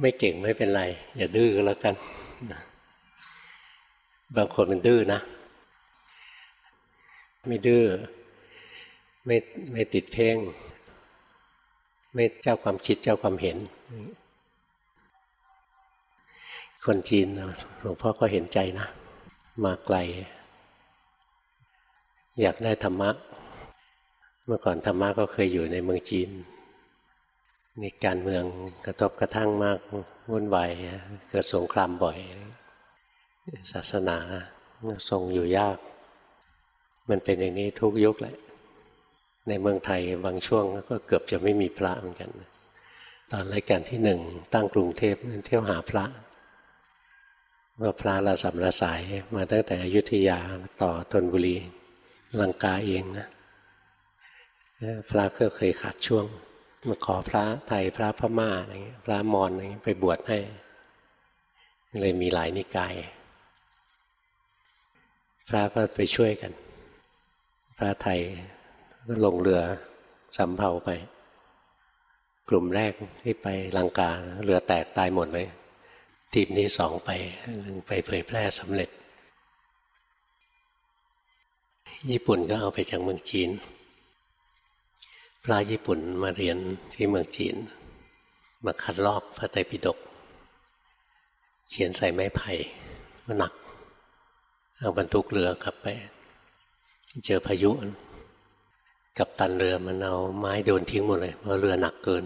ไม่เก่งไม่เป็นไร อย่าดื้อก็แล้วกัน บางคนมันดื้อนะ ไม่ดื้อไม่ไม่ติดเพ่ง ไม่เจ้าความคิดเจ้าความเห็น คนจีนหลวงพ่อก็เห็นใจนะ มาไกล อยากได้ธรรมะ เมื่อก่อนธรรมะก็เคยอยู่ในเมืองจีน มีการเมืองกระทบกระทั่งมากวุ่นวายเกิดสงครามบ่อย ศาสนาทรงอยู่ยาก มันเป็นอย่างนี้ทุกยุคแหละ ในเมืองไทยบางช่วงก็เกือบจะไม่มีพระเหมือนกัน ตอนรายการที่หนึ่งตั้งกรุงเทพเที่ยวหาพระว่าพระระสำระสายมาตั้งแต่อยุธยาต่อธนบุรี ลังกาเองนะพระก็เคยขาดช่วง มาขอพระไทยพระพม่าอะไรเงี้ยพระมอญอะไรเงี้ยไปบวชให้ เลยมีหลายนิกาย พระก็ไปช่วยกัน พระไทยก็ลงเรือสำเภาไป กลุ่มแรกที่ไปลังกาเรือแตกตายหมดเลย ทีมนี้สองไปไปเผยแพร่สำเร็จ ญี่ปุ่นก็เอาไปจากเมืองจีน ระญี่ปุ่นมาเรียนที่เมืองจีน มาคัดลอกพระไตรปิฎกเขียนใส่ไม้ไผ่ก็หนัก เอาบรรทุกเรือกลับไป เจอพายุ กับตันเรือมันเอาไม้โดนทิ้งหมดเลยเพราะเรือหนักเกิน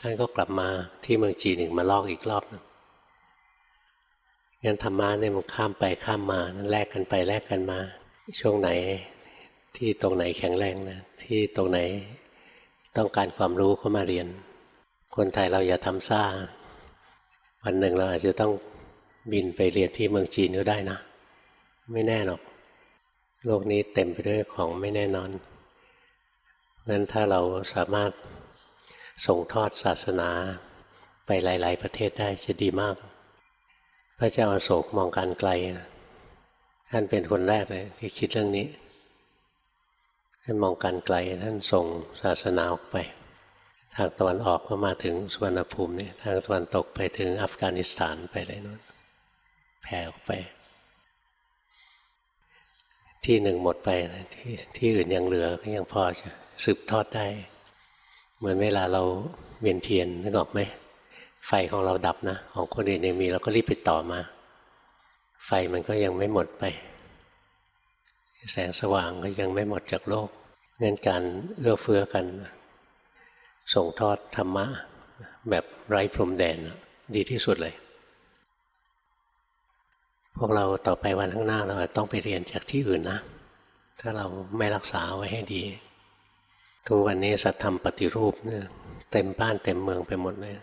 ท่านก็กลับมาที่เมืองจีนอีกมาลอกอีกรอบนึงงั้นธรรมะเนี่ยมันข้ามไปข้ามมานั่นแลกกันไปแลกกันมา ช่วงไหนที่ตรงไหนแข็งแรงนะที่ตรงไหน ต้องการความรู้เข้ามาเรียน คนไทยเราอย่าทำซ่า วันหนึ่งเราอาจจะต้องบินไปเรียนที่เมืองจีนก็ได้นะ ไม่แน่หรอก โลกนี้เต็มไปด้วยของไม่แน่นอนงั้นถ้าเราสามารถส่งทอดศาสนาไปหลาย ๆ ประเทศได้จะดีมาก พระเจ้าอาโศกมองการไกลท่านเป็นคนแรกเลยที่คิดเรื่องนี้ ท่านมองการไกลท่านส่งศาสนาออกไป ทางตะวันออกก็มาถึงสุวรรณภูมินี่ทางตะวันตกไปถึงอัฟกานิสถานไปเลยนู้นแผ่ออกไป ที่หนึ่งหมดไปที่ที่อื่นยังเหลือก็ยังพอจะสืบทอดได้ เหมือนเวลาเราเวียนเทียนนึกออกไหมไฟของเราดับนะ ของคนอื่นยังมีเราก็รีบไปต่อมา ไฟมันก็ยังไม่หมดไป แสงสว่างก็ยังไม่หมดจากโลกงั้นการเอื้อเฟื้อกัน ส่งทอดธรรมะ แบบไร้พรมแดนดีที่สุดเลย พวกเราต่อไปวันข้างหน้าเราต้องไปเรียนจากที่อื่นนะ ถ้าเราไม่รักษาไว้ให้ดี ทุกวันนี้สัตธรรมปฏิรูปเนี่ยเต็มบ้านเต็มเมืองไปหมดเลย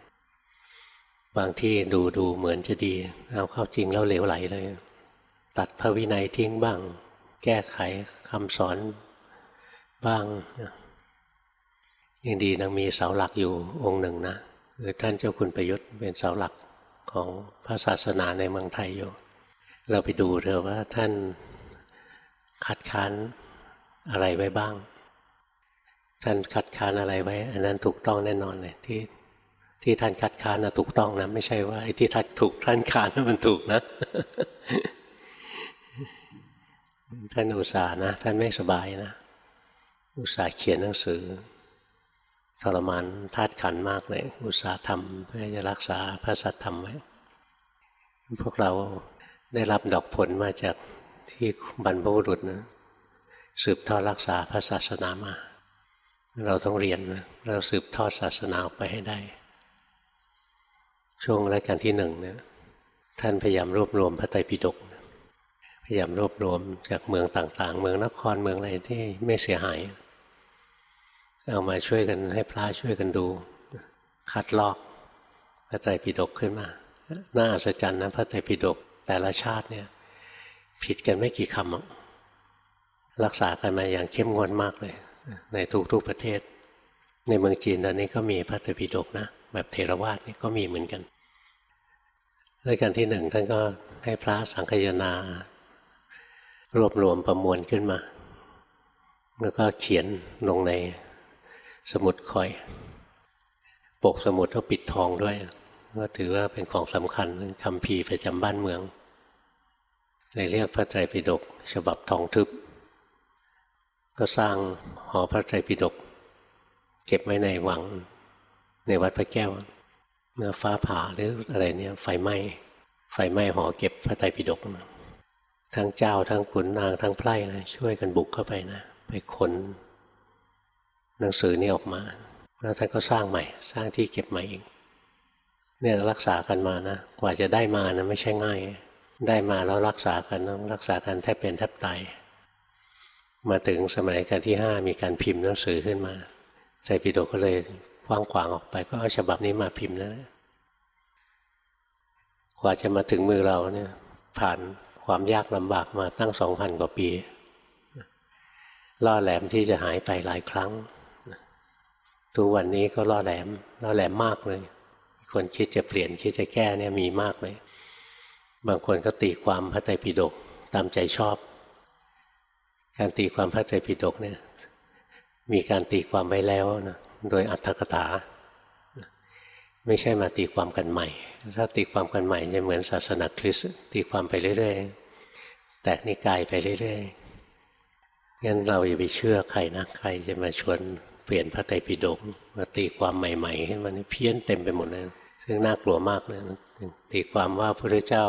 บางที่ดูดูเหมือนจะดี เอาเข้าจริงแล้วเหลวไหลเลย ตัดพระวินัยทิ้งบ้าง แก้ไขคำสอนบ้างยังดีนังมีเสาหลักอยู่องค์หนึ่งนะคือท่านเจ้าคุณประยุทธ์เป็นเสาหลักของพระศาสนาในเมืองไทยอยู่ เราไปดูเถอะว่าท่านคัดค้านอะไรไว้บ้าง ท่านคัดค้านอะไรไว้ อันนั้นถูกต้องแน่นอนเลยที่ที่ท่านคัดค้านนะถูกต้องนะ ไม่ใช่ว่าไอ้ที่ท่านถูกท่านค้านมันถูกนะ ท่านอุตส่าห์นะท่านไม่สบายนะ อุตส่าห์เขียนหนังสือทรมานธาตุขันมากเลย อุตส่าห์ทำเพื่อจะรักษาพระสัทธรรมไว้พวกเราได้รับดอกผลมาจากที่บรรพบุรุษนะสืบทอดรักษาพระศาสนามา เราต้องเรียนนะเราสืบทอดศาสนาออกไปให้ได้ ช่วงรายการที่หนึ่งเนี่ยท่านพยายามรวบรวมพระไตรปิฎก ยายามรวบรวมจากเมืองต่างๆ เมืองนครเมืองอะไรที่ไม่เสียหาย เอามาช่วยกันให้พระช่วยกันดู คัดลอกพระไตรปิฎกขึ้นมา น่าอัศจรรย์นะพระไตรปิฎกแต่ละชาติเนี่ยผิดกันไม่กี่คำรักษากันมาอย่างเข้มงวดมากเลย ในทุกๆประเทศ ในเมืองจีนตอนนี้ก็มีพระไตรปิฎกนะแบบเทรวาสนี่ก็มีเหมือนกันรายการที่หนึ่งท่านก็ให้พระสังคยนา รวบรวมประมวลขึ้นมา แล้วก็เขียนลงในสมุดคอย ปกสมุดก็ปิดทองด้วย ก็ถือว่าเป็นของสำคัญคำพีประจำบ้านเมืองเลยเรียกพระไตรปิฎกฉบับทองทึบ ก็สร้างหอพระไตรปิฎกเก็บไว้ในวังในวัดพระแก้วเมื่อฟ้าผ่าหรืออะไรเนี่ยไฟไหม้ไฟไหม้หอเก็บพระไตรปิฎก ทั้งเจ้าทั้งขุนนางทั้งไพร่นะช่วยกันบุกเข้าไปนะ ไปคนหนังสือนี่ออกมา แล้วท่านก็สร้างใหม่ สร้างที่เก็บใหม่เองเนี่ยรักษากันมานะ กว่าจะได้มานะไม่ใช่ง่าย ได้มาแล้วรักษากันต้องรักษากันแทบเป็นแทบตายมาถึงสมัยกันที่ห้ามีการพิมพ์หนังสือขึ้นมาใจปิฎกก็เลยกว้างขวางออกไป ก็เอาฉบับนี้มาพิมพ์แล้วกว่าจะมาถึงมือเราเนี่ย ผ่าน ความยากลำบากมาตั้งสองพันกว่าปีล่อแหลมที่จะหายไปหลายครั้งทุกวันนี้ก็ล่อแหลมล่อแหลมมากเลย คนคิดจะเปลี่ยนคิดจะแก้เนี่ยมีมากเลย บางคนก็ตีความพระไตรปิฎกตามใจชอบ การตีความพระไตรปิฎกเนี่ยมีการตีความไว้แล้วนะโดยอัตถกถา ไม่ใช่มาตีความกันใหม่ ถ้าตีความกันใหม่จะเหมือนศาสนาคริสต์ตีความไปเรื่อยๆ แตกนิกายไปเรื่อยๆ งั้นเราอย่าไปเชื่อใครนะใครจะมาชวนเปลี่ยนพระไตรปิฎกมาตีความใหม่ๆขึ้นมาเพี้ยนเต็มไปหมดเลยซึ่งน่ากลัวมากเลยตีความว่าพระเจ้า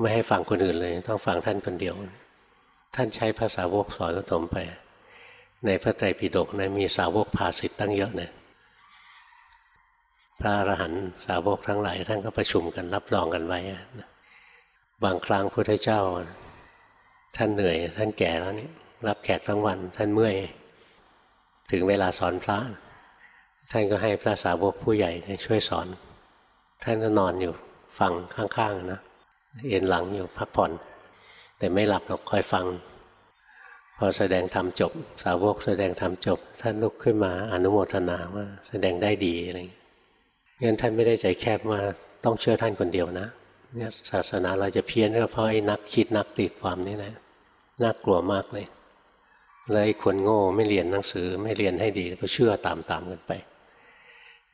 ไม่ให้ฟังคนอื่นเลย ต้องฟังท่านคนเดียว ท่านใช้ภาษาวกสอนสมไป ในพระไตรปิฎกนะมีสาวกภาสิทธ์ตั้งเยอะนะ พระอรหันต์สาวกทั้งหลายท่านก็ประชุมกันรับรองกันไว้ บางครั้งพระเจ้า ท่านเหนื่อย ท่านแก่แล้วนี่รับแขกทั้งวัน ท่านเมื่อย ถึงเวลาสอนพระ ท่านก็ให้พระสาวกผู้ใหญ่ช่วยสอน ท่านก็นอนอยู่ฟังข้างๆนะเอ็นหลังอยู่พักผ่อน แต่ไม่หลับหรอกคอยฟัง พอแสดงธรรมจบ สาวกแสดงธรรมจบ ท่านลุกขึ้นมาอนุโมทนาว่าแสดงได้ดีอะไรงั้ ท่านไม่ได้ใจแคบว่าต้องเชื่อท่านคนเดียวนะเนี่ยศาสนาเราจะเพี้ยนก็เพราะไอ้นักคิดนักตีความนี่นะน่ากลัวมากเลยเลยคนโง่ไม่เรียนหนังสือไม่เรียนให้ดีก็เชื่อตามๆกันไป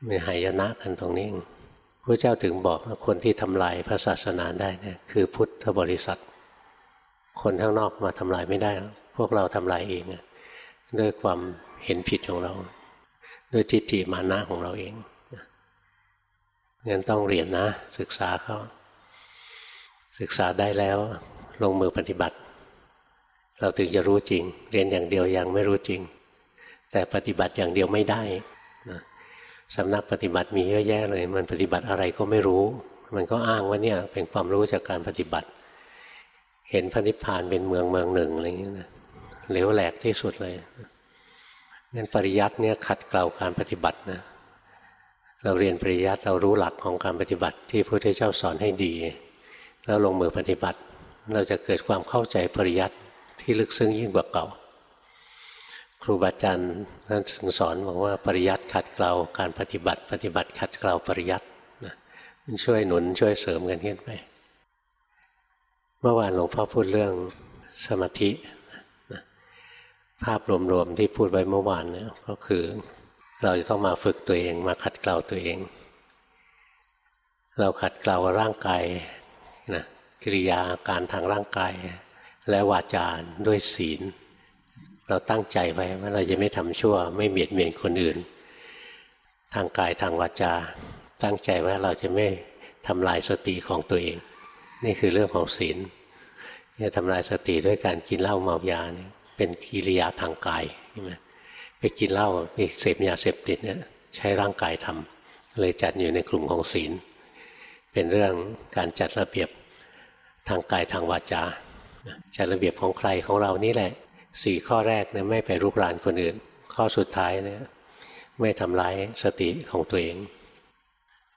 มีหายนะกันตรงนี้พระเจ้าถึงบอกว่าคนที่ทำลายพระศาสนาได้เนี่ยคือพุทธบริษัท คนข้างนอกมาทำลายไม่ได้ พวกเราทำลายเองด้วยความเห็นผิดของเรา ด้วยทิฏฐิมานะของเราเอง งั้นต้องเรียนนะ ศึกษาเขาศึกษาได้แล้ว ลงมือปฏิบัติ เราถึงจะรู้จริง เรียนอย่างเดียวยังไม่รู้จริง แต่ปฏิบัติอย่างเดียวไม่ได้สำนักปฏิบัติมีเยอะแยะเลย มันปฏิบัติอะไรก็ไม่รู้ มันก็อ้างว่าเนี่ยเป็นความรู้จากการปฏิบัติ เห็นพระนิพพานเป็นเมืองเมืองหนึ่งอะไรอย่างเงี้ยนะเหลวแหลกที่สุดเลยงั้นปริยัติเนี่ยขัดเกลาการปฏิบัตินะ เราเรียนปริยัติเรารู้หลักของการปฏิบัติที่พระพุทธเจ้าสอนให้ดี แล้วลงมือปฏิบัติ เราจะเกิดความเข้าใจปริยัติที่ลึกซึ้งยิ่งกว่าเก่า ครูบาอาจารย์ท่านสอนบอกว่าปริยัติขัดเกลาการปฏิบัติ ปฏิบัติขัดเกลาปริยัตินะช่วยหนุนช่วยเสริมกันขึ้นไป เมื่อวานหลวงพ่อพูดเรื่องสมาธิภาพรวมๆที่พูดไว้เมื่อวานเนี่ยก็คือ เราจะต้องมาฝึกตัวเอง มาขัดเกลาตัวเอง เราขัดเกลาร่างกายนะกิริยาอาการทางร่างกาย และวาจาด้วยศีล เราตั้งใจไว้ว่าเราจะไม่ทำชั่ว ไม่เบียดเบียนคนอื่น ทางกายทางวาจา ตั้งใจว่าเราจะไม่ทำลายสติของตัวเอง นี่คือเรื่องของศีลจะทำลายสติด้วยการกินเหล้าเมายาเนี่ยเป็นกิริยาทางกายใช่ไหม ไปกินเหล้าไปเสพยาเสพติดเนี่ยใช้ร่างกายทำเลยจัดอยู่ในกลุ่มของศีล เป็นเรื่องการจัดระเบียบทางกายทางวาจาจัดระเบียบของใครของเรานี่แหละสี่ข้อแรกเนี่ยไม่ไปรุกรานคนอื่น ข้อสุดท้ายเนี่ยไม่ทำร้ายสติของตัวเอง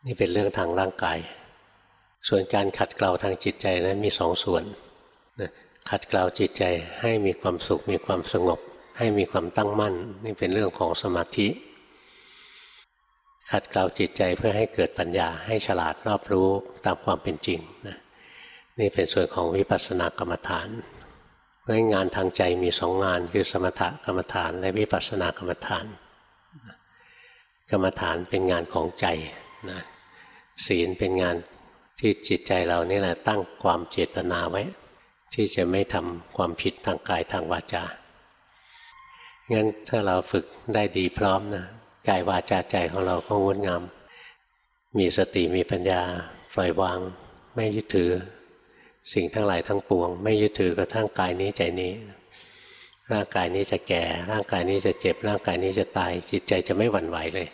นี่เป็นเรื่องทางร่างกาย ส่วนการขัดเกลาทางจิตใจนะั้นมีสองส่วนขัดเกลาจิตใจให้มีความสุขมีความสงบ ให้มีความตั้งมั่น นี่เป็นเรื่องของสมาธิ ขัดเกลาจิตใจเพื่อให้เกิดปัญญาให้ฉลาดรอบรู้ตามความเป็นจริงนะนี่เป็นส่วนของวิปัสสนากรรมฐานเพราะงานทางใจมีสองงานคือสมถกรรมฐานและวิปัสสนากรรมฐาน กรรมฐานเป็นงานของใจนะศีลเป็นงานที่จิตใจเรานี่แหละตั้งความเจตนาไว้ ที่จะไม่ทำความผิดทางกายทางวาจา งั้นถ้าเราฝึกได้ดีพร้อมนะกายวาจาใจของเราก็งดงาม มีสติมีปัญญาปล่อยวาง ไม่ยึดถือ สิ่งทั้งหลายทั้งปวง ไม่ยึดถือกระทั่งกายนี้ใจนี้ ร่างกายนี้จะแก่ ร่างกายนี้จะเจ็บ ร่างกายนี้จะตาย จิตใจจะไม่หวั่นไหวเลย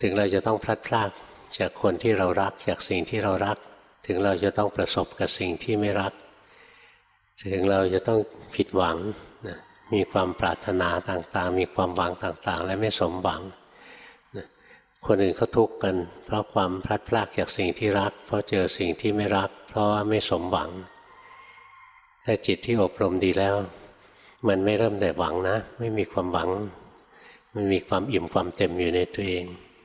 ถึงเราจะต้องพลัดพรากจากคนที่เรารักจากสิ่งที่เรารัก ถึงเราจะต้องประสบกับสิ่งที่ไม่รัก ถึงเราจะต้องผิดหวังนะ มีความปรารถนาต่างๆ มีความหวังต่างๆ และไม่สมหวัง คนอื่นเขาทุกข์กัน เพราะความพลัดพรากจากสิ่งที่รัก เพราะเจอสิ่งที่ไม่รัก เพราะว่าไม่สมหวังแต่จิตที่อบรมดีแล้ว มันไม่เริ่มแต่หวังนะ ไม่มีความหวัง มันมีความอิ่มความเต็มอยู่ในตัวเอง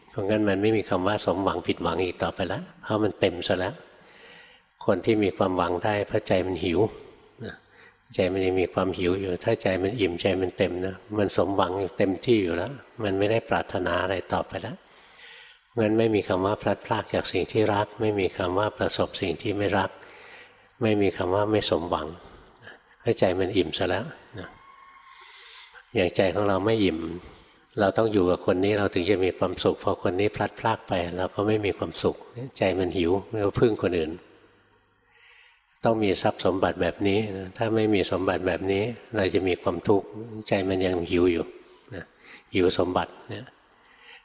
เพราะงั้นมันไม่มีคำว่าสมหวังผิดหวังอีกต่อไปแล้วเพราะมันเต็มซะแล้วคนที่มีความหวังได้เพราะใจมันหิว ใจมันยังมีความหิวอยู่ ถ้าใจมันอิ่มใจมันเต็มนะ มันสมหวังเต็มที่อยู่แล้ว มันไม่ได้ปรารถนาอะไรต่อไปแล้วงั้นไม่มีคำว่าพลัดพรากจากสิ่งที่รัก ไม่มีคำว่าประสบสิ่งที่ไม่รัก ไม่มีคำว่าไม่สมหวังเพราะใจมันอิ่มซะแล้วนะอย่างใจของเราไม่อิ่ม เราต้องอยู่กับคนนี้เราถึงจะมีความสุข พอคนนี้พลัดพรากไป เราก็ไม่มีความสุข ใจมันหิวไม่ก็พึ่งคนอื่น ต้องมีทรัพย์สมบัติแบบนี้ถ้าไม่มีสมบัติแบบนี้ เราจะมีความทุกข์ใจมันยังหิวอยู่หิวสมบัติเนี่ย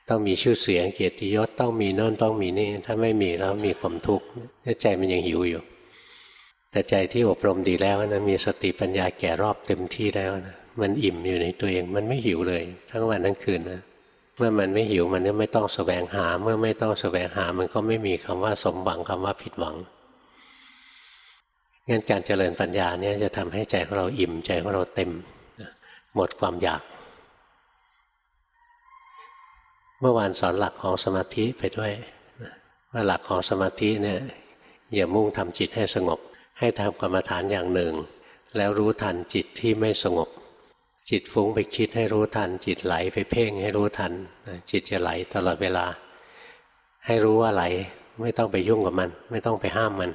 ต้องมีชื่อเสียงเกียรติยศต้องมีนั่นต้องมีนี่ ถ้าไม่มีแล้วมีความทุกข์ใจมันยังหิวอยู่ แต่ใจที่อบรมดีแล้วนะมีสติปัญญาแก่รอบเต็มที่แล้วนะมันอิ่มอยู่ในตัวเองมันไม่หิวเลย ทั้งวันทั้งคืนนะเมื่อมันไม่หิวมันก็ไม่ต้องสแสวงหา เมื่อไม่ต้องสแสวงหามันก็ไม่มีคำว่าสมหวังคำว่าผิดหวัง งั้นการเจริญปัญญาเนี่ยจะทำให้ใจของเราอิ่มใจของเราเต็มหมดความอยาก เมื่อวานสอนหลักของสมาธิไปด้วยว่าหลักของสมาธิเนี่ยอย่ามุ่งทำจิตให้สงบ ให้ทำกรรมฐานอย่างหนึ่ง แล้วรู้ทันจิตที่ไม่สงบ จิตฟุ้งไปคิดให้รู้ทัน จิตไหลไปเพ่งให้รู้ทัน จิตจะไหลตลอดเวลา ให้รู้ว่าไหลไม่ต้องไปยุ่งกับมัน ไม่ต้องไปห้ามมัน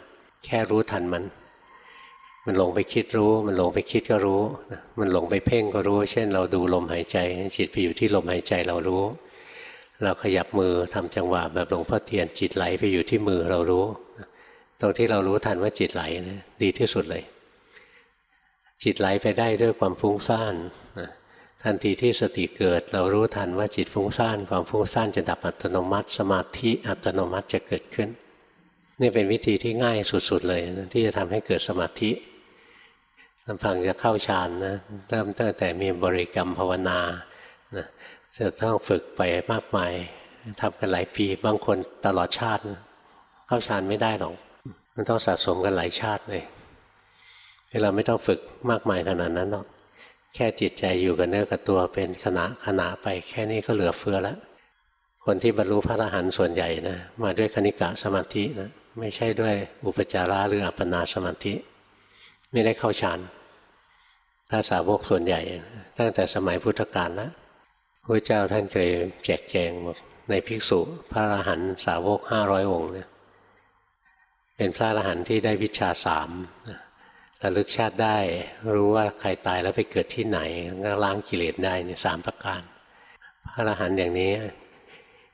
แค่รู้ทันมัน มันหลงไปคิดรู้ มันหลงไปคิดก็รู้ มันหลงไปเพ่งก็รู้ เช่น เราดูลมหายใจ จิตไปอยู่ที่ลมหายใจเรารู้ เราขยับมือทำจังหวะแบบหลวงพ่อเทียนจิตไหลไปอยู่ที่มือเรารู้ ตรงที่เรารู้ทันว่าจิตไหลนะดีที่สุดเลย จิตไหลไปได้ด้วยความฟุ้งซ่านทันทีที่สติเกิด เรารู้ทันว่าจิตฟุ้งซ่านความฟุ้งซ่านจะดับอัตโนมัติ สมาธิอัตโนมัติจะเกิดขึ้น นี่เป็นวิธีที่ง่ายสุดๆเลยนะที่จะทำให้เกิดสมาธิ ลำพังจะเข้าฌานนะเริ่มตั้งแต่มีบริกรรมภาวนานะจะต้องฝึกไปมากมายทำกันหลายปี บางคนตลอดชาติเข้าฌานไม่ได้หรอก มันต้องสะสมกันหลายชาติเลยเราไม่ต้องฝึกมากมายขนาดนั้นหรอกแค่จิตใจอยู่กับเนื้อกับตัวเป็นขณะขณะไป แค่นี้ก็เหลือเฟือแล้วคนที่บรรลุพระอรหันต์ส่วนใหญ่นะมาด้วยคณิกะสมาธินะไม่ใช่ด้วยอุปจาระหรืออัปปนาสมาธิ ไม่ได้เข้าฌานพระสาวกส่วนใหญ่ ตั้งแต่สมัยพุทธกาลแล้วพระเจ้าท่านเคยแจกแจงบอกในภิกษุพระอรหันต์สาวกห้าร้อยองค์เนี่ยเป็นพระอรหันต์ที่ได้วิชาสามระลึกชาติได้รู้ว่าใครตายแล้วไปเกิดที่ไหนก็ล้างกิเลสได้เนี่ยสามประการ พระอรหันต์อย่างนี้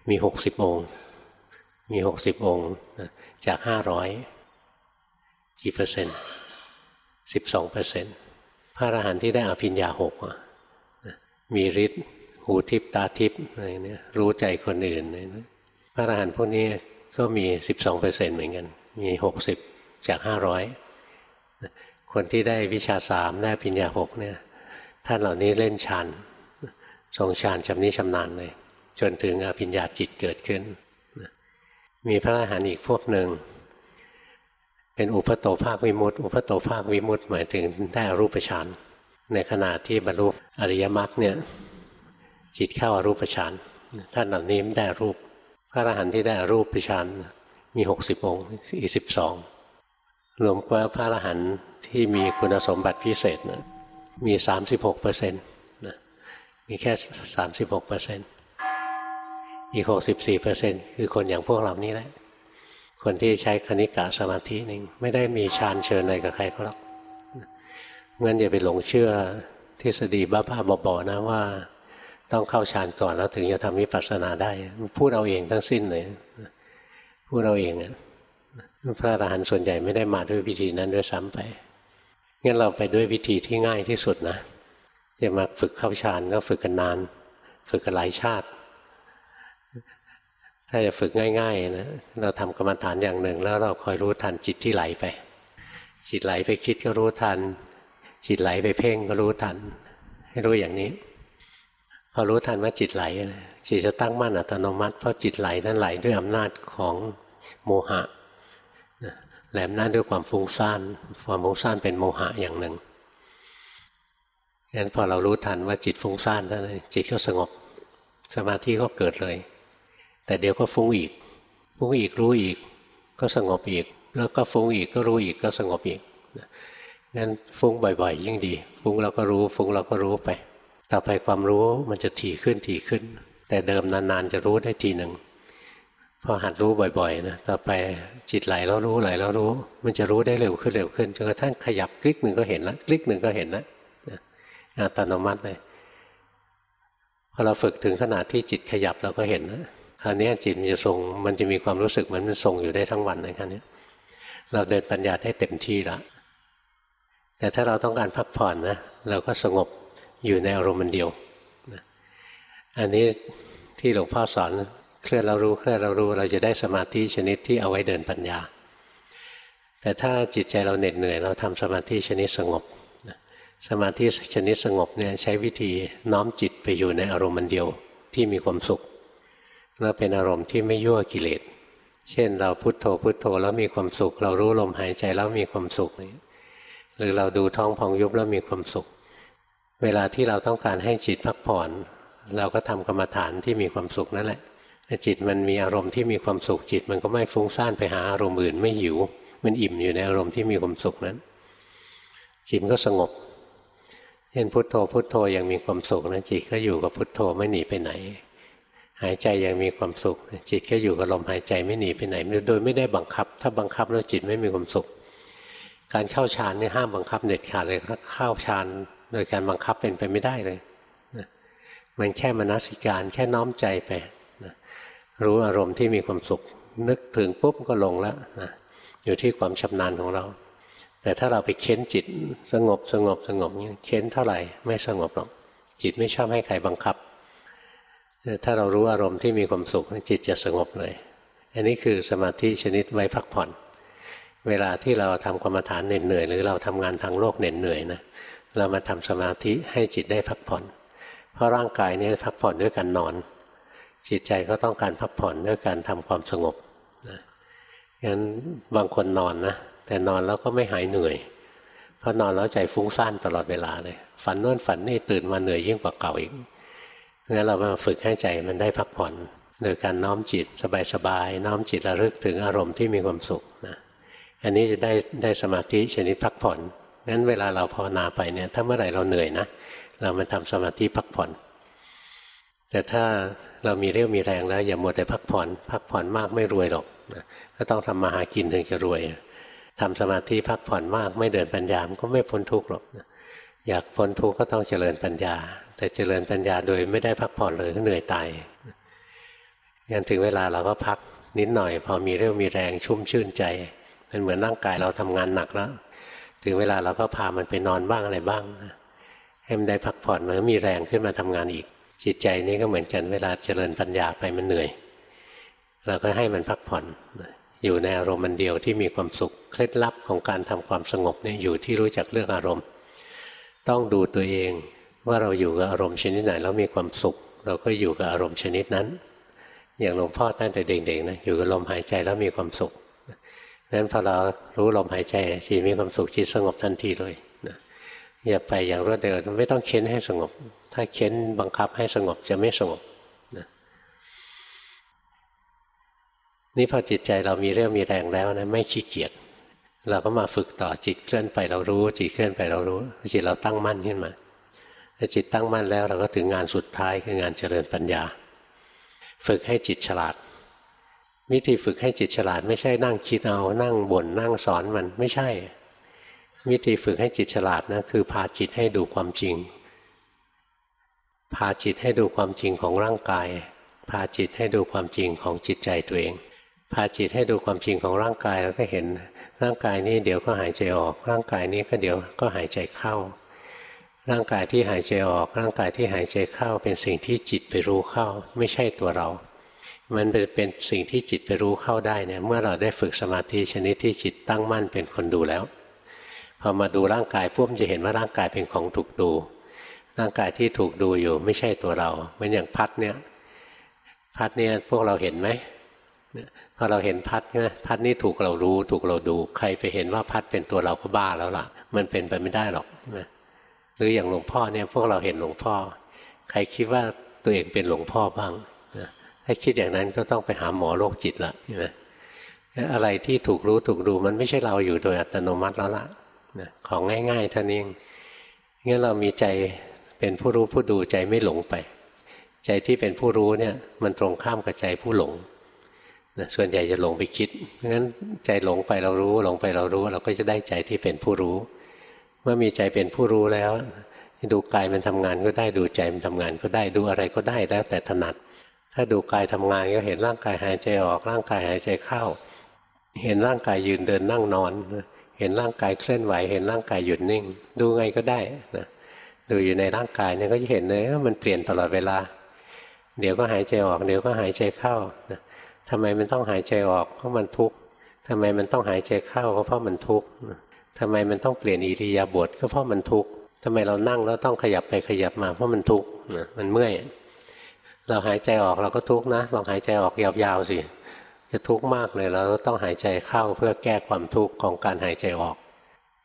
มีหกสิบองค์ มีหกสิบองค์จากห้าร้อยกี่เปอร์เซ็นต์ สิบสองเปอร์เซ็นต์พระอรหันต์ที่ได้อภิญญาหกมีฤทธิ์หูทิพตาทิพอะไรเนี่ยรู้ใจคนอื่นพระอรหันต์พวกนี้ก็มีสิบสองเปอร์เซ็นต์เหมือนกัน มีหกสิบจากห้าร้อยคนที่ได้วิชาสามได้ปัญญาหกเนี่ยท่านเหล่านี้เล่นฌานทรงฌานชำนิชำนาญเลย จนถึงอภิญญาจิตเกิดขึ้น มีพระอรหันต์อีกพวกหนึ่ง เป็นอุปโตภาควิมุตติ อุปโตภาควิมุตติ หมายถึงได้อรูปฌานในขณะที่บรรลุอริยมรรคเนี่ยจิตเข้าอารูปฌานท่านเหล่านี้ได้รูป พระอรหันต์ที่ได้อรูปฌานมีหกสิบองค์อีสิบสองรวมกว่าพระอรหันต์ที่มีคุณสมบัติพิเศษนะมีสามสิบหกเปอร์เซ็นต์นะมีแค่สามสิบหกเปอร์เซ็นต์อีกหกสิบสี่เปอร์เซ็นต์คือคนอย่างพวกเรานี่แหละ คนที่ใช้คณิกะสมาธินึงไม่ได้มีฌานเชิญอะไรกับใครก็หรอกงั้นอย่าไปหลงเชื่อทฤษฎีบ้าๆบอๆนะว่า ต้องเข้าฌานก่อนแล้วถึงจะทำวิปัสสนาได้พูดเอาเองทั้งสิ้นเลยพูดเอาเองพระอรหันต์ส่วนใหญ่ไม่ได้มาด้วยวิธีนั้นด้วยซ้ำไปงั้นเราไปด้วยวิธีที่ง่ายที่สุดนะจะมาฝึกเข้าฌานก็ฝึกกันนาน ฝึกกันหลายชาติ ถ้าจะฝึกง่ายๆนะเราทำกรรมฐานอย่างหนึ่ง แล้วเราคอยรู้ทันจิตที่ไหลไป จิตไหลไปคิดก็รู้ทัน จิตไหลไปเพ่งก็รู้ทัน ให้รู้อย่างนี้พอรู้ทันว่าจิตไหลจิตจะตั้งมั่นอัตโนมัติเพราะจิตไหลนั้นไหลด้วยอำนาจของโมหะแหลมหน้าด้วยความฟุ้งซ่านความฟุ้งซ่านเป็นโมหะอย่างหนึ่งงั้นพอเรารู้ทันว่าจิตฟุ้งซ่านแล้วจิตก็สงบ สมาธิก็เกิดเลย แต่เดี๋ยวก็ฟุ้งอีก ฟุ้งอีกรู้อีก ก็สงบอีก แล้วก็ฟุ้งอีกก็รู้อีกก็สงบอีกงั้นฟุ้งบ่อย ๆ ยิ่งดี ฟุ้งเราก็รู้ ฟุ้งเราก็รู้ไป ต่อไปความรู้มันจะถี่ขึ้นถี่ขึ้น แต่เดิมนานๆจะรู้ได้ทีหนึ่งพอหัดรู้บ่อยๆนะต่อไปจิตไหลแล้วรู้ไหลแล้วรู้ มันจะรู้ได้เร็วขึ้นเร็วขึ้นจนกระทั่งขยับคลิกหนึ่งก็เห็นล้วคลิกหนึ่งก็เห็นล้วอัตโนมัติเลยพอเราฝึกถึงขนาดที่จิตขยับเราก็เห็นนะ คราวนี้จิตจะทรงมันจะมีความรู้สึกเหมันมันทรงอยู่ได้ทั้งวันเลยคราวนี้เราเดินปัญญาได้เต็มที่ละแต่ถ้าเราต้องการพักผ่อนนะเราก็สงบอยู่ในอารมณ์เดียวอันนี้ที่หลวงพ่อสอนเคลื่อนเรารู้เคลื่อนเรารู้เราจะได้สมาธิชนิดที่เอาไว้เดินปัญญา แต่ถ้าจิตใจเราเหน็ดเหนื่อย เราทำสมาธิชนิดสงบสมาธิชนิดสงบเนี่ยใช้วิธีน้อมจิตไปอยู่ในอารมณ์มันเดียวที่มีความสุข แล้วเป็นอารมณ์ที่ไม่ยั่วกิเลส เช่นเราพุโทโธพุโทโธแล้วมีความสุข เรารู้ลมหายใจแล้วมีความสุขหรือเราดูท้องพองยุบแล้วมีความสุข เวลาที่เราต้องการให้จิตพักผ่อน เราก็ทำกรรมฐานที่มีความสุขนั่นแหละจิตมันมีอารมณ์ที่มีความสุขจิต มันก็ไม่ฟุ้งซ่านไปหาอารมณ์อื่นไม่หิว มันอิ่มอยู่ในอารมณ์ที่มีความสุขนั้น จิตก็สงบเช่นพุทโธพุทโธยังมีความสุขนะจิตก็อยู่กับพุทโธไม่หนีไปไหน หายใจยังมีความสุข จิตก็อยู่กับลมหายใจไม่หนีไปไหน โดยไม่ได้บังคับ ถ้าบังคับแล้วจิตไม่มีความสุข การเข้าฌานนี่ห้ามบังคับเด็ดขาดเลยถ้าเข้าฌานโดยการบังคับเป็นไปไม่ได้เลยมันแค่มนสิการแค่น้อมใจไปรู้อารมณ์ที่มีความสุข นึกถึงปุ๊บก็ลงแล้วนะอยู่ที่ความชำนาญของเรา แต่ถ้าเราไปเค้นจิตสงบสงบสงบเนี่ยเค้นเท่าไหร่ไม่สงบหรอกจิตไม่ชอบให้ใครบังคับ ถ้าเรารู้อารมณ์ที่มีความสุขจิตจะสงบเลย อันนี้คือสมาธิชนิดไว้พักผ่อน เวลาที่เราทำกรรมฐานเหนื่อยหรือเราทำงานทางโลกเหนื่อยนะเรามาทำสมาธิให้จิตได้พักผ่อน เพราะร่างกายนี้พักผ่อนด้วยการนอน จิตใจก็ต้องการพักผ่อนด้วยการทำความสงบนะงั้นบางคนนอนนะแต่นอนแล้วก็ไม่หายเหนื่อย เพราะนอนแล้วใจฟุ้งซ่านตลอดเวลาเลย ฝันโน่นฝันนี่ตื่นมาเหนื่อยยิ่งกว่าเก่าอีก งั้นเรามาฝึกให้ใจมันได้พักผ่อนโดยการน้อมจิตสบายๆน้อมจิตระลึกถึงอารมณ์ที่มีความสุขนะอันนี้จะได้ได้สมาธิชนิดพักผ่อนงั้นเวลาเราภาวนาไปเนี่ยถ้าเมื่อไหร่เราเหนื่อยนะเรามาทำสมาธิพักผ่อน แต่ถ้าเรามีเรี่ยวมีแรงแล้วอย่ามัวแต่พักผ่อน พักผ่อนมากไม่รวยหรอกนะก็ต้องทำมาหากินถึงจะรวยทำสมาธิพักผ่อนมากไม่เดินปัญญามก็ไม่พ้นทุกข์หรอกนะอยากพ้นทุกข์ก็ต้องเจริญปัญญา แต่เจริญปัญญาโดยไม่ได้พักผ่อนเลยก็เหนื่อยตายงั้นถึงเวลาเราก็พักนิดหน่อย พอมีเรี่ยวมีแรงชุ่มชื่นใจ มันเหมือนร่างกายเราทำงานหนักแล้ว ถึงเวลาเราก็พามันไปนอนบ้างอะไรบ้างให้มันได้พักผ่อนมันก็มีแรงขึ้นมาทำงานอีก จิตใจนี้ก็เหมือนกันเวลาเจริญปัญญาไปมันเหนื่อย เราก็ให้มันพักผ่อนอยู่ในอารมณ์มันเดียวที่มีความสุขเคล็ดลับของการทำความสงบเนี่ยอยู่ที่รู้จักเลือกอารมณ์ ต้องดูตัวเอง ว่าเราอยู่กับอารมณ์ชนิดไหนแล้วมีความสุข เราก็อยู่กับอารมณ์ชนิดนั้น อย่างหลวงพ่อตั้งแต่เด็กๆนะอยู่กับลมหายใจแล้วมีความสุขนั้นพอเรารู้ลมหายใจจิตมีความสุขจิตสงบทันทีเลยอย่าไปอย่างรวดเร็วไม่ต้องเค้นให้สงบ ถ้าเค้นบังคับให้สงบจะไม่สงบนะนี่พอจิตใจเรามีเรื่องมีแรงแล้วนะไม่ขี้เกียจเราก็มาฝึกต่อจิตเคลื่อนไปเรารู้ จิตเคลื่อนไปเรารู้ จิตเราตั้งมั่นขึ้นมา ถ้าจิตตั้งมั่นแล้วเราก็ถึงงานสุดท้ายคืองานเจริญปัญญา ฝึกให้จิตฉลาด วิธีฝึกให้จิตฉลาด ไม่ใช่นั่งคิดเอา นั่งบน่นนั่งสอนมันไม่ใช่ วิธีฝึกให้จิตฉลาดนะคือพาจิตให้ดูความจริง พาจิตให้ดูความจริงของร่างกาย พาจิตให้ดูความจริงของจิตใจตัวเอง พาจิตให้ดูความจริงของร่างกายแล้วก็เห็นร่างกายนี้เดี๋ยวก็หายใจออก ร่างกายนี้ก็เดี๋ยวก็หายใจเข้า ร่างกายที่หายใจออก ร่างกายที่หายใจเข้า เป็นสิ่งที่จิตไปรู้เข้า ไม่ใช่ตัวเรา มันเป็นสิ่งที่จิตไปรู้เข้าได้เนี่ยเมื่อเราได้ฝึกสมาธิชนิดที่จิตตั้งมั่นเป็นคนดูแล้วพอมาดูร่างกายพวกจะเห็นว่าร่างกายเป็นของถูกดู ร่างกายที่ถูกดูอยู่ไม่ใช่ตัวเราเหมือนอย่างพัดเนี่ยพัดเนี่ยพวกเราเห็นไหมพอเราเห็นพัดใช่ไหมพัดนี่ถูกเรารู้ถูกเราดู ใครไปเห็นว่าพัดเป็นตัวเราก็บ้าแล้วล่ะ มันเป็นไปไม่ได้หรอกนะ หรืออย่างหลวงพ่อเนี่ยพวกเราเห็นหลวงพ่อ ใครคิดว่าตัวเองเป็นหลวงพ่อบ้างนะถ้าคิดอย่างนั้นก็ต้องไปหาหมอโรคจิตละใช่ไหมอะไรที่ถูกรู้ถูกดูมันไม่ใช่เราอยู่โดยอัตโนมัติแล้วละนะของง่ายๆท่านี้งั้นเรามีใจเป็นผู้รู้ผู้ดูใจไม่หลงไป ใจที่เป็นผู้รู้เนี่ยมันตรงข้ามกับใจผู้หลงนะส่วนใหญ่จะหลงไปคิดงั้นใจหลงไปเรารู้หลงไปเรารู้ เราก็จะได้ใจที่เป็นผู้รู้ มื่อมีใจเป็นผู้รู้แล้ว ดูกายมันทำงานก็ได้ดูใจมันทำงานก็ได้ดูอะไรก็ได้แล้วแต่ถนัด ถ้าดูกายทำงานก็เห็นร่างกายหายใจออกร่างกายหายใจเข้า เห็นร่างกายยืนเดินนั่งนอน เห็นร่างกายเคลื่อนไหว เห็นร่างกายหยุดนิ่ง ดูไงก็ได้นะดูอยู่ในร่างกายเนี่ยก็จะเห็นเลยว่ามันเปลี่ยนตลอดเวลา เดี๋ยวก็หายใจออก เดี๋ยวก็หายใจเข้านะทำไมมันต้องหายใจออกเพราะมันทุกข์ทำไมมันต้องหายใจเข้าก็เพราะมันทุกข์ ทำไมมันต้องเปลี่ยนอิริยาบถก็เพราะมันทุกข์ทำไมเรานั่งแล้วต้องขยับไปขยับมาเพราะมันทุกข์มันเมื่อยเราหายใจออกเราก็ทุกข์นะลองหายใจออกยาวๆสิจะทุกข์มากเลยเราต้องหายใจเข้าเพื่อแก้ความทุกข์ของการหายใจออก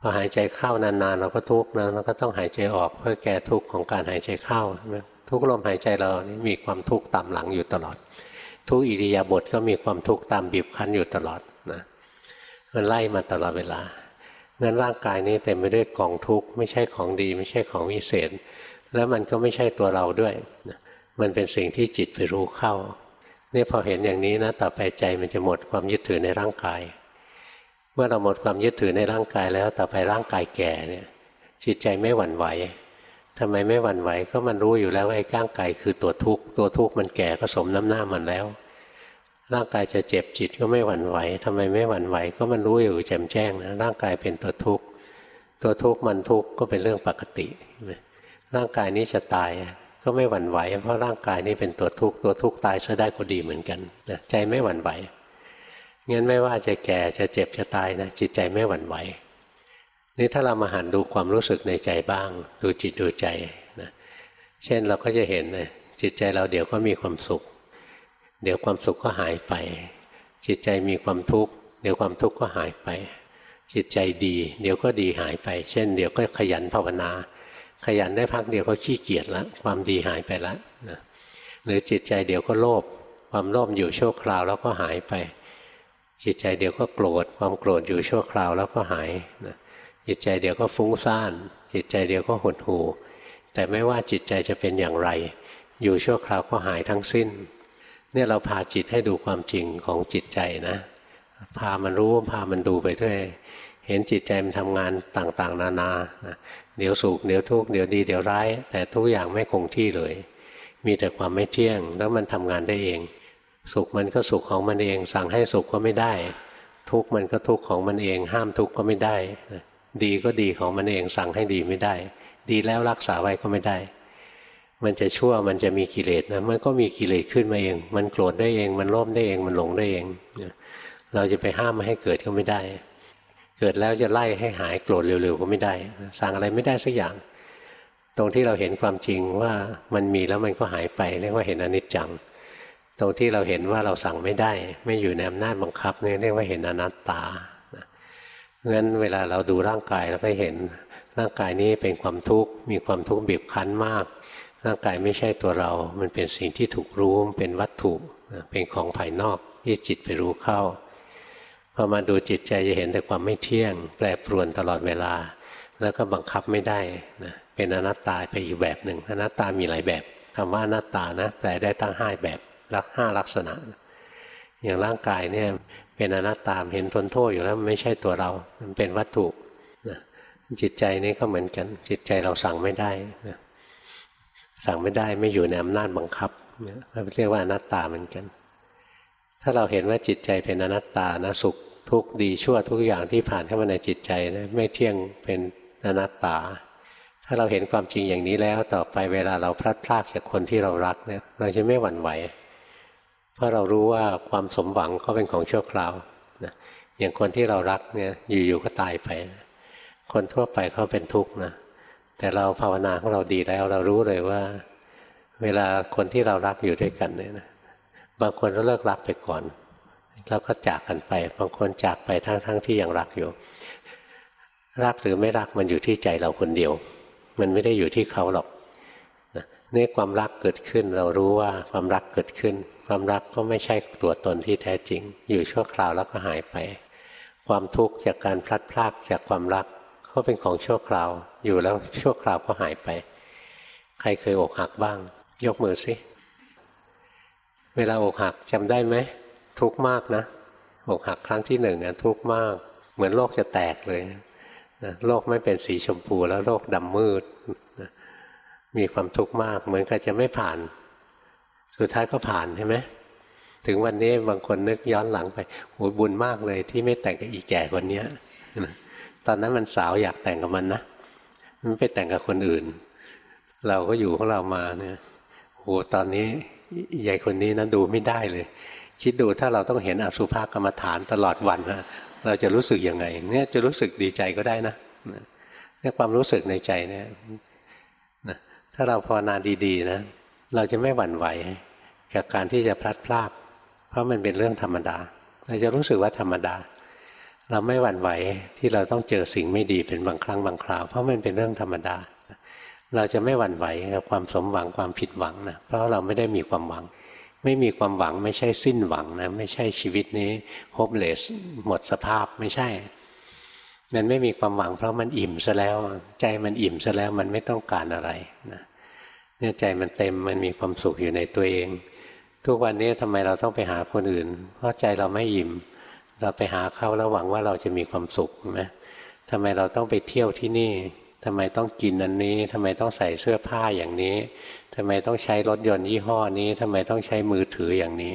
พอหายใจเข้านานๆเราก็ทุกข์นะเราก็ต้องหายใจออกเพื่อแก้ทุกข์ของการหายใจเข้าทุกลมหายใจเรานี่มีความทุกข์ตามหลังอยู่ตลอด ทุกอิริยาบถก็มีความทุกข์ตามบีบคั้นอยู่ตลอดนะมันไล่มาตลอดเวลา งั้นร่างกายนี้เต็มไปด้วยกองทุกข์ไม่ใช่ของดี ไม่ใช่ของวิเศษ แล้วมันก็ไม่ใช่ตัวเราด้วย มันเป็นสิ่งที่จิตไปรู้เข้านี่พอเห็นอย่างนี้นะต่อไปใจมันจะหมดความยึดถือในร่างกาย เมื่อเราหมดความยึดถือในร่างกายแล้วต่อไปร่างกายแก่เนี่ยจิตใจไม่หวั่นไหวทำไมไม่หวั่นไหวก็มันรู้อยู่แล้วไอ้ก้างกายคือตัวทุกข์ตัวทุกข์มันแก่ก็สมน้ำหน้ามันแล้ว ร่างกายจะเจ็บจิตก็ไม่หวั่นไหวทำไมไม่หวั่นไหว ก็มันรู้อยู่แจ่มแจ้งนะร่างกายเป็นตัวทุกข์ตัวทุกข์มันทุกข์ก็เป็นเรื่องปกติ ร่างกายนี้จะตายก็ไม่หวั่นไหว เพราะร่างกายนี้เป็นตัวทุกข์ตัวทุกข์ตายซะได้ก็ดีเหมือนกันนะใจไม่หวั่นไหวงั้นไม่ว่าจะแก่จะเจ็บจะตายนะจิตใจไม่หวั่นไหวนี่ถ้าเรามาหันดูความรู้สึกในใจบ้าง ดูจิตดูใจนะเช่นเราก็จะเห็นนะจิตใจเราเดี๋ยวก็มีความสุข เดี๋ยวความสุขก็หายไป จิตใจมีความทุกข์เดี๋ยวความทุกข์ก็หายไป จิตใจดี เดี๋ยวก็ดีหายไป เช่น เดี๋ยวก็ขยันภาวนา ขยันได้พักเดียวก็ขี้เกียจแล้วความดีหายไปแล้วนะหรือจิตใจเดี๋ยวก็โลภความโลภอยู่ชั่วคราวแล้วก็หายไป จิตใจเดี๋ยวก็โกรธความโกรธอยู่ชั่วคราวแล้วก็หายนะจิตใจเดี๋ยวก็ฟุ้งซ่าน จิตใจเดี๋ยวก็หดหู่แต่ไม่ว่าจิตใจจะเป็นอย่างไร อยู่ชั่วคราวก็หายทั้งสิ้น เนี่ยเราพาจิตให้ดูความจริงของจิตใจนะ พามันรู้พามันดูไปด้วย เห็นจิตใจมันทำงานต่างๆ นานาเดี๋ยวสุขเดี๋ยวทุกข์เดี๋ยวดีเดี๋ยวร้าย แต่ทุกอย่างไม่คงที่เลย มีแต่ความไม่เที่ยง แล้วมันทำงานได้เอง สุขมันก็สุขของมันเอง สั่งให้สุขก็ไม่ได้ ทุกข์มันก็ทุกข์ของมันเอง ห้ามทุกข์ก็ไม่ได้ ดีก็ดีของมันเอง สั่งให้ดีไม่ได้ ดีแล้วรักษาไว้ก็ไม่ได้ มันจะชั่วมันจะมีกิเลสนะมันก็มีกิเลสขึ้นมาเอง มันโกรธได้เอง มันโลภได้เองมันหลงได้เองเราจะไปห้ามไม่ให้เกิดก็ไม่ได้ เกิดแล้วจะไล่ให้หายโกรธเร็วๆก็ไม่ได้ สั่งอะไรไม่ได้สักอย่าง ตรงที่เราเห็นความจริงว่ามันมีแล้วมันก็หายไปเรียกว่าเห็นอนิจจังตรงที่เราเห็นว่าเราสั่งไม่ได้ ไม่อยู่ในอำนาจบังคับนี่เรียกว่าเห็นอนัตตางั้นเวลาเราดูร่างกายเราก็เห็นร่างกายนี้เป็นความทุกข์มีความทุกข์บีบคั้นมาก ร่างกายไม่ใช่ตัวเรา มันเป็นสิ่งที่ถูกรู้เป็นวัตถุ เป็นของภายนอกที่จิตไปรู้เข้า พอมาดูจิตใจจะเห็นแต่ความไม่เที่ยง แปรปรวนตลอดเวลา แล้วก็บังคับไม่ได้นะเป็นอนัตตาไปอีกแบบหนึ่ง อนัตตามีหลายแบบคำว่าอนัตตานะแปลได้ตั้งห้าแบบลักห้าลักษณะ อย่างร่างกายเนี่ยเป็นอนัตตาเห็นทนโทษอยู่แล้วมันไม่ใช่ตัวเรา มันเป็นวัตถุนะจิตใจนี่ก็เหมือนกัน จิตใจเราสั่งไม่ได้นะ สั่งไม่ได้ไม่อยู่ในอำนาจบังคับเรียกว่าอนัตตาเหมือนกัน ถ้าเราเห็นว่าจิตใจเป็นอนัตตานะสุขทุกข์ดีชั่วทุกอย่างที่ผ่านเข้ามาในจิตใจนะไม่เที่ยงเป็นอนัตตา ถ้าเราเห็นความจริงอย่างนี้แล้วต่อไปเวลาเราพลัดพรากจากคนที่เรารักเนี่ยเราจะไม่หวั่นไหว เพราะเรารู้ว่าความสมหวังก็เป็นของชั่วคราวนะอย่างคนที่เรารักเนี่ยอยู่ๆก็ตายไป คนทั่วไปเขาเป็นทุกข์นะ แต่เราภาวนาของเราดีแล้วเรารู้เลยว่า เวลาคนที่เรารักอยู่ด้วยกันเนี่ยนะบางคนก็เลิกรักไปก่อน แล้วก็จากกันไป บางคนจากไปทั้งๆทที่ยังรักอยู่ รักหรือไม่รักมันอยู่ที่ใจเราคนเดียว มันไม่ได้อยู่ที่เขาหรอกนี่ความรักเกิดขึ้น เรารู้ว่าความรักเกิดขึ้น ความรักก็ไม่ใช่ตัวตนที่แท้จริง อยู่ชั่วคราวแล้วก็หายไป ความทุกข์จากการพลัดพรากจากความรัก ก็เป็นของชั่วคราว อยู่แล้วชั่วคราวก็หายไป ใครเคยอกหักบ้าง ยกมือสิเวลาอกหักจำได้ไหมทุกมากนะอกหักครั้งที่หนึ่งนะทุกมาก เหมือนโลกจะแตกเลยนะโลกไม่เป็นสีชมพูแล้วโลกดำมืดนะมีความทุกข์มาก เหมือนกับจะไม่ผ่าน สุดท้ายก็ผ่านใช่ไหมถึงวันนี้บางคนนึกย้อนหลังไปโหบุญมากเลยที่ไม่แต่งกับอีแก่คนนี้ ตอนนั้นมันสาวอยากแต่งกับมันนะมันไปแต่งกับคนอื่น เราก็อยู่ของเรามาเนี่ยโหตอนนี้ยายคนนี้นะดูไม่ได้เลยคิดดูถ้าเราต้องเห็นอสุภกรรมฐานตลอดวันนะเราจะรู้สึกยังไง เนี่ยจะรู้สึกดีใจก็ได้นะเนี่ยความรู้สึกในใจเนี่ยนะถ้าเราภาวนาดีๆนะเราจะไม่หวั่นไหวกับการที่จะพลัดพราก เพราะมันเป็นเรื่องธรรมดา เราจะรู้สึกว่าธรรมดา เราไม่หวั่นไหวที่เราต้องเจอสิ่งไม่ดีเป็นบางครั้งบางคราว เพราะมันเป็นเรื่องธรรมดา เราจะไม่หวั่นไหวกับความสมหวังความผิดหวังนะเพราะเราไม่ได้มีความหวัง ไม่มีความหวังไม่ใช่สิ้นหวังนะไม่ใช่ชีวิตนี้โฮปเลสหมดสภาพไม่ใช่มันไม่มีความหวังเพราะมันอิ่มซะแล้ว ใจมันอิ่มซะแล้วมันไม่ต้องการอะไรนะเนี่ยใจมันเต็มมันมีความสุขอยู่ในตัวเอง ทุกวันนี้ทำไมเราต้องไปหาคนอื่น เพราะใจเราไม่อิ่ม เราไปหาเขาแล้วหวังว่าเราจะมีความสุขไหมทำไมเราต้องไปเที่ยวที่นี่ทำไมต้องกินอันนี้ทำไมต้องใส่เสื้อผ้าอย่างนี้ทำไมต้องใช้รถยนต์ยี่ห้อนี้ทำไมต้องใช้มือถืออย่างนี้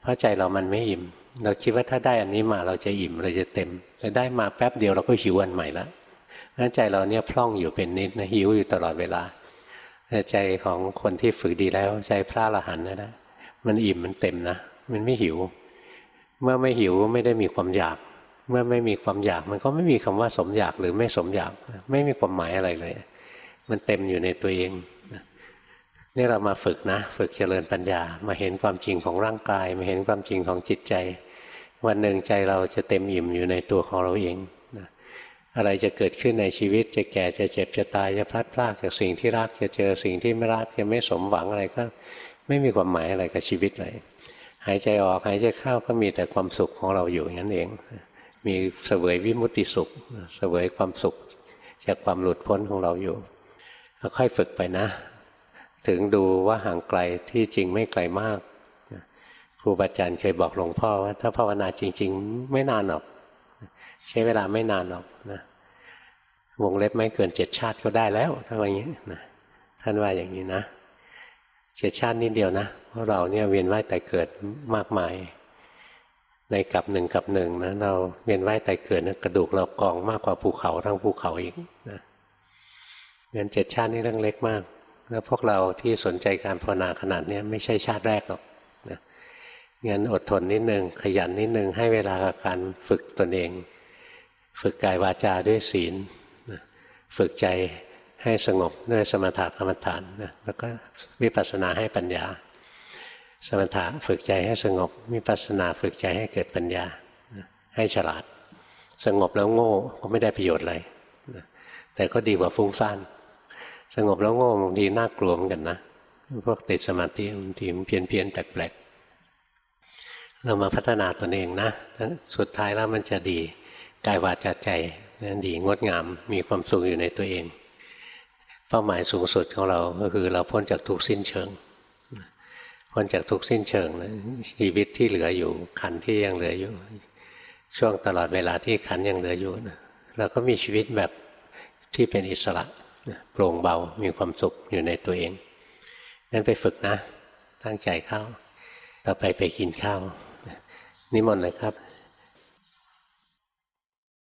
เพราะใจเรามันไม่อิ่ม เราคิดว่าถ้าได้อันนี้มาเราจะอิ่มเราจะเต็ม แต่ได้มาแป๊บเดียวเราก็หิวอันใหม่ละนั้นใจเราเนี่ยพล่องอยู่เป็นนิดนะหิวอยู่ตลอดเวลาแต่ใจของคนที่ฝึกดีแล้วใจพระอรหันต์นะนะมันอิ่มมันเต็มนะ มันไม่หิว เมื่อไม่หิวไม่ได้มีความอยาก เมื่อไม่มีความอยาก มันก็ไม่มีคำว่าสมอยากหรือไม่สมอยาก ไม่มีความหมายอะไรเลย มันเต็มอยู่ในตัวเองนี่เรามาฝึกนะ ฝึกเจริญปัญญา มาเห็นความจริงของร่างกาย มาเห็นความจริงของจิตใจ วันหนึ่งใจเราจะเต็มอิ่มอยู่ในตัวของเราเองนะอะไรจะเกิดขึ้นในชีวิต จะแก่จะเจ็บจะตายจะพลัดพรากจากสิ่งที่รักจะเจอสิ่งที่ไม่รักจะไม่สมหวังอะไรก็ ไม่มีความหมายอะไรกับชีวิตเลย หายใจออกหายใจเข้าก็มีแต่ความสุขของเราอยู่อย่างนั้นเอง มีเสวยวิมุตติสุข เสวยความสุข จากความหลุดพ้นของเราอยู่ค่อยฝึกไปนะ ถึงดูว่าห่างไกลที่จริงไม่ไกลมากครูบาอาจารย์เคยบอกหลวงพ่อว่า ถ้าภาวนาจริง ๆ ไม่นานหรอก ใช้เวลาไม่นานหรอกนะวงเล็บไม่เกินเจ็ดชาติก็ได้แล้วถ้าอย่างนี้นะท่านว่าอย่างนี้นะ เจ็ดชาตินิดเดียวนะเพราะเราเนี่ยเวียนว่ายแต่เกิดมากมาย ในกับหนึ่งกับหนึ่งนะเราเวียนว่ายแต่เกิดนะกระดูกเรากองมากกว่าภูเขาทั้งภูเขาอีกนะเงินเจ็ดชาตินี่เรื่องเล็กมาก แล้วพวกเราที่สนใจการภาวนาขนาดนี้ไม่ใช่ชาติแรกหรอกนะงั้นอดทนนิดนึงขยันนิดนึงให้เวลากับการฝึกตนเอง ฝึกกายวาจาด้วยศีลนะฝึกใจ ให้สงบด้วยสมถะกรรมฐานนะแล้วก็วิปัสสนาให้ปัญญา สมถะฝึกใจให้สงบวิปัสสนาฝึกใจให้เกิดปัญญาให้ฉลาด สงบแล้วโง่ก็ไม่ได้ประโยชน์อะไรแต่ก็ดีกว่าฟุ้งซ่านสงบแล้วโง่บางทีน่ากลัวเหมือนกันนะพวกติดสมาธิบางทีเพี้ยนเพียนแปลกๆเรามาพัฒนาตนเองนะสุดท้ายแล้วมันจะดีกายวาจาใจนั่นดีงดงามมีความสุขอยู่ในตัวเอง เป้าหมายสูงสุดของเราก็คือเราพ้นจากทุกสิ้นเชิง พ้นจากทุกสิ้นเชิงนะชีวิตที่เหลืออยู่ขันที่ยังเหลืออยู่ ช่วงตลอดเวลาที่ขันยังเหลืออยู่นะเราก็มีชีวิตแบบที่เป็นอิสระนะโปร่งเบามีความสุขอยู่ในตัวเองงั้นไปฝึกนะ ตั้งใจเข้า ต่อไปไปกินข้าวนิมนต์เลยครับ